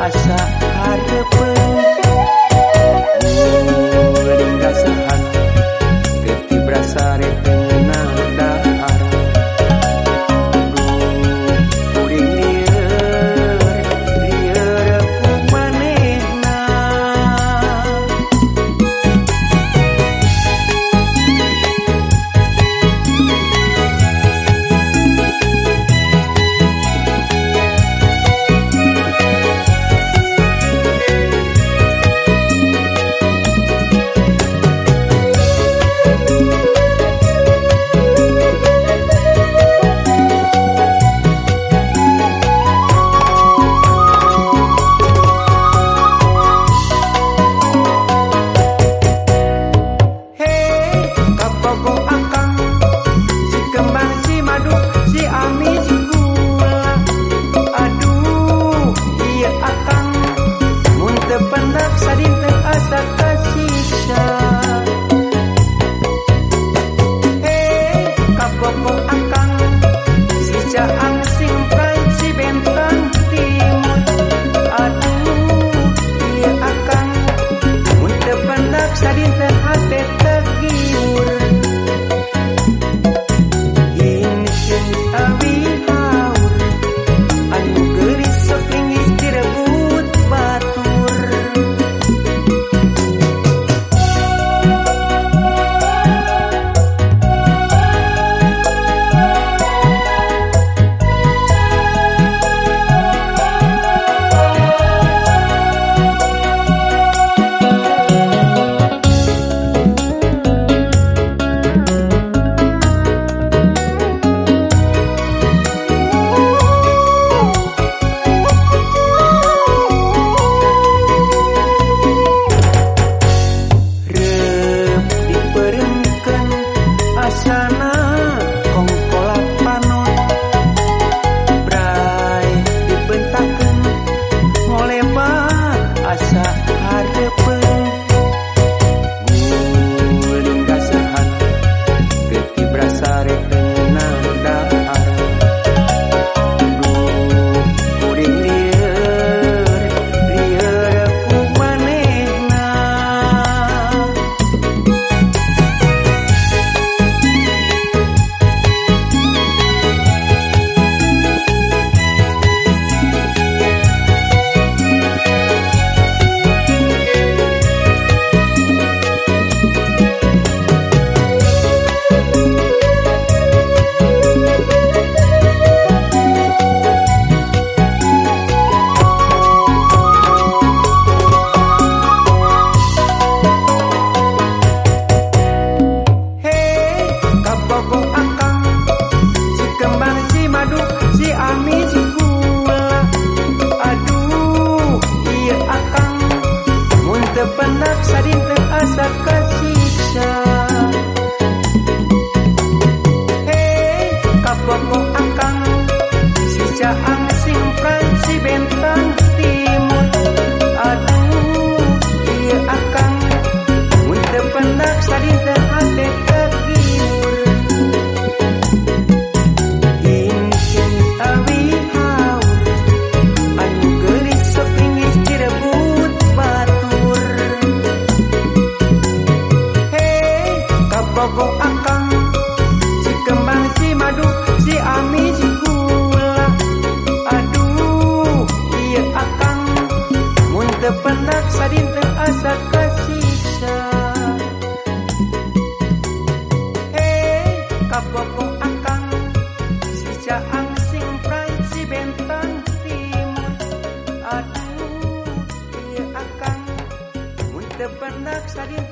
asa Kadinten hate tegiur asa está bien.